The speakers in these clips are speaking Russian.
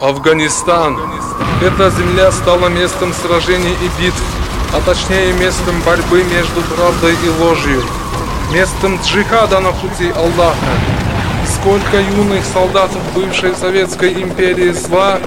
Афганистан. Эта земля стала местом сражений и битв, а точнее местом борьбы между правдой и ложью, местом джихада на пути Аллаха. Сколько юных солдатов бывшей Советской империи зла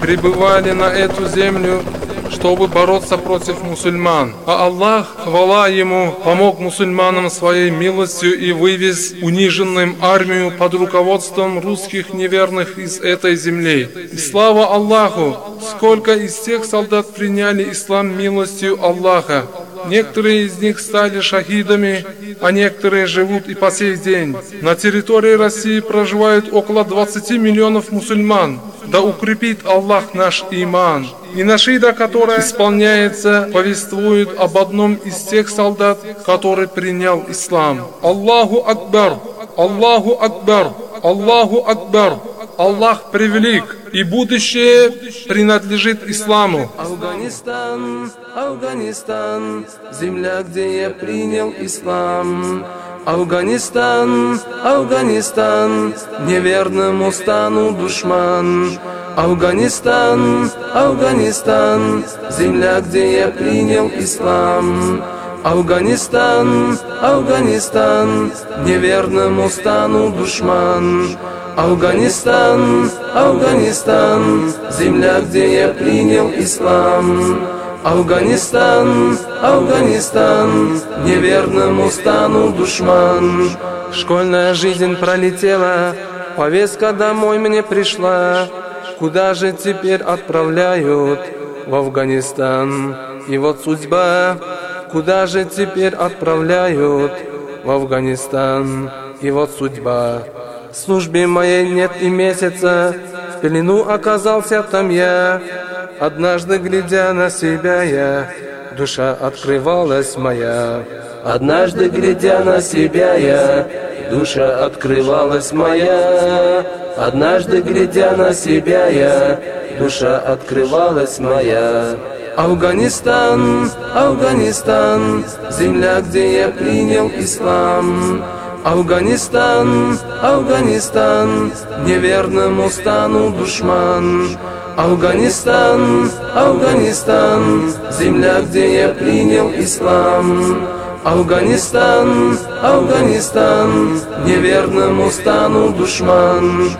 прибывали на эту землю чтобы бороться против мусульман. А Аллах, хвала Ему, помог мусульманам своей милостью и вывез униженным армию под руководством русских неверных из этой земли. И слава Аллаху, сколько из тех солдат приняли ислам милостью Аллаха. Некоторые из них стали шахидами, а некоторые живут и по сей день. На территории России проживают около 20 миллионов мусульман. Да укрепит Аллах наш иман. И нашида, которая исполняется, повествует об одном из тех солдат, который принял ислам. Аллаху Акбар, Аллаху Акбар, Аллаху Акбар. Аллах превелик, и будущее принадлежит исламу. Афганистан, Афганистан, земля, где я принял ислам. Афганистан, Афганистан, неверному стану душман. Афганистан, Афганистан, земля, где я принял ислам. Афганистан, Афганистан, неверному стану душман. Афганистан, Афганистан, земля, где я принял ислам. Афганистан, Афганистан, неверному стану душман. Школьная жизнь пролетела, повестка домой мне пришла. Куда же теперь отправляют? В Афганистан. И вот судьба, куда же теперь отправляют? В Афганистан. И вот судьба. В службе моей нет и месяца, в пелену оказался там я. Однажды, глядя на себя я, душа открывалась моя. Однажды, глядя на себя я, душа открывалась моя. Однажды, глядя на себя я, душа открывалась моя. Афганистан, Афганистан, земля, где я принял ислам. Афганистан, Афганистан, неверному стану душман. Афганистан, Афганистан, земля, где я принял ислам. Афганистан, Афганистан, неверному стану душман.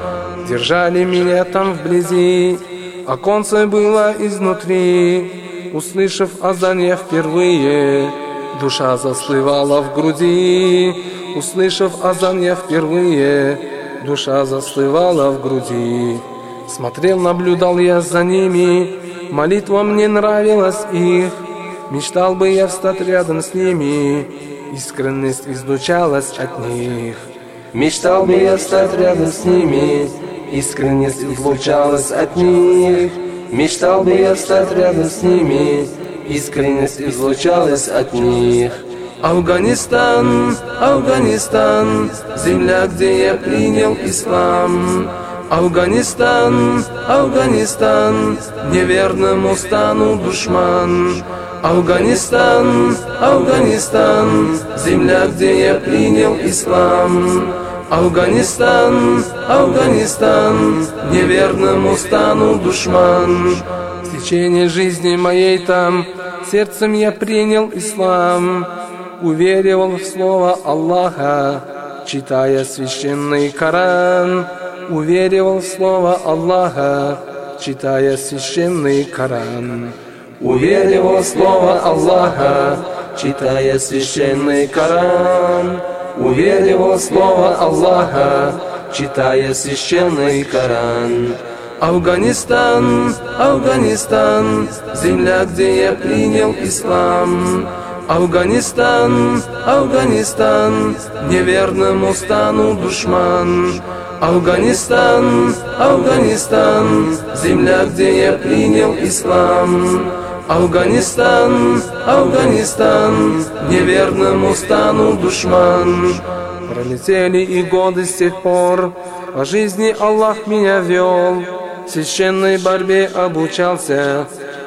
Держали меня там вблизи, оконце было изнутри. Услышав азан я впервые, душа заслывала в груди. Услышав азан я впервые, душа заслывала в груди. Смотрел, наблюдал я за ними, молитва мне нравилась их. Мечтал бы я встать рядом с ними, искренность излучалась от них. Мечтал бы я встать рядом с ними, искренность излучалась от них. Мечтал бы я встать рядом с ними, искренность излучалась от них. Афганистан, Афганистан, земля, где я принял ислам. Афганистан, Афганистан, неверному стану душман. Афганистан, Афганистан, земля, где я принял ислам. Афганистан, Афганистан, неверному стану душман. В течение жизни моей там сердцем я принял ислам уверовал в слово Аллаха, читая священный Коран, уверовал в слово Аллаха, читая священный Коран. Уверовал в слово Аллаха, читая священный Коран. Уверовал в слово Аллаха, читая священный Коран. Афганистан, Афганистан, земля, где я принял ислам. Афганистан, Афганистан, неверному стану душман. Афганистан, Афганистан, земля, где я принял ислам. Афганистан, Афганистан, неверному стану душман. Пролетели и годы с тех пор, по жизни Аллах меня вел, в священной борьбе обучался,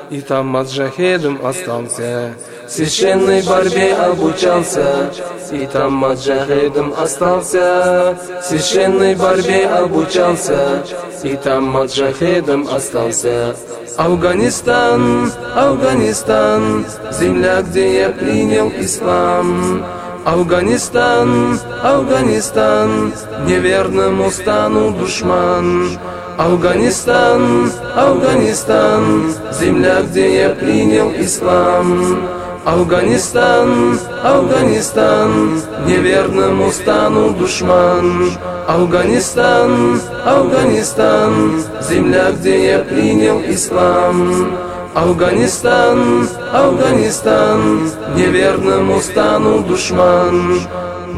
и там маджахедом остался. Священной борьбе обучался, и там маджахедом остался. Священной борьбе обучался, и там маджахедом остался. Афганистан, Афганистан, земля, где я принял ислам. Афганистан, Афганистан, неверному стану душман. Афганистан, Афганистан, земля, где я принял ислам. Афганистан, Афганистан, неверному стану душман. Афганистан, Афганистан, земля, где я принял ислам. Афганистан, Афганистан, неверному стану душман.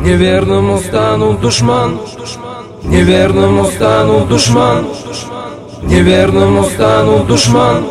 Неверному стану душман. Неверному стану душман. Неверному стану душман.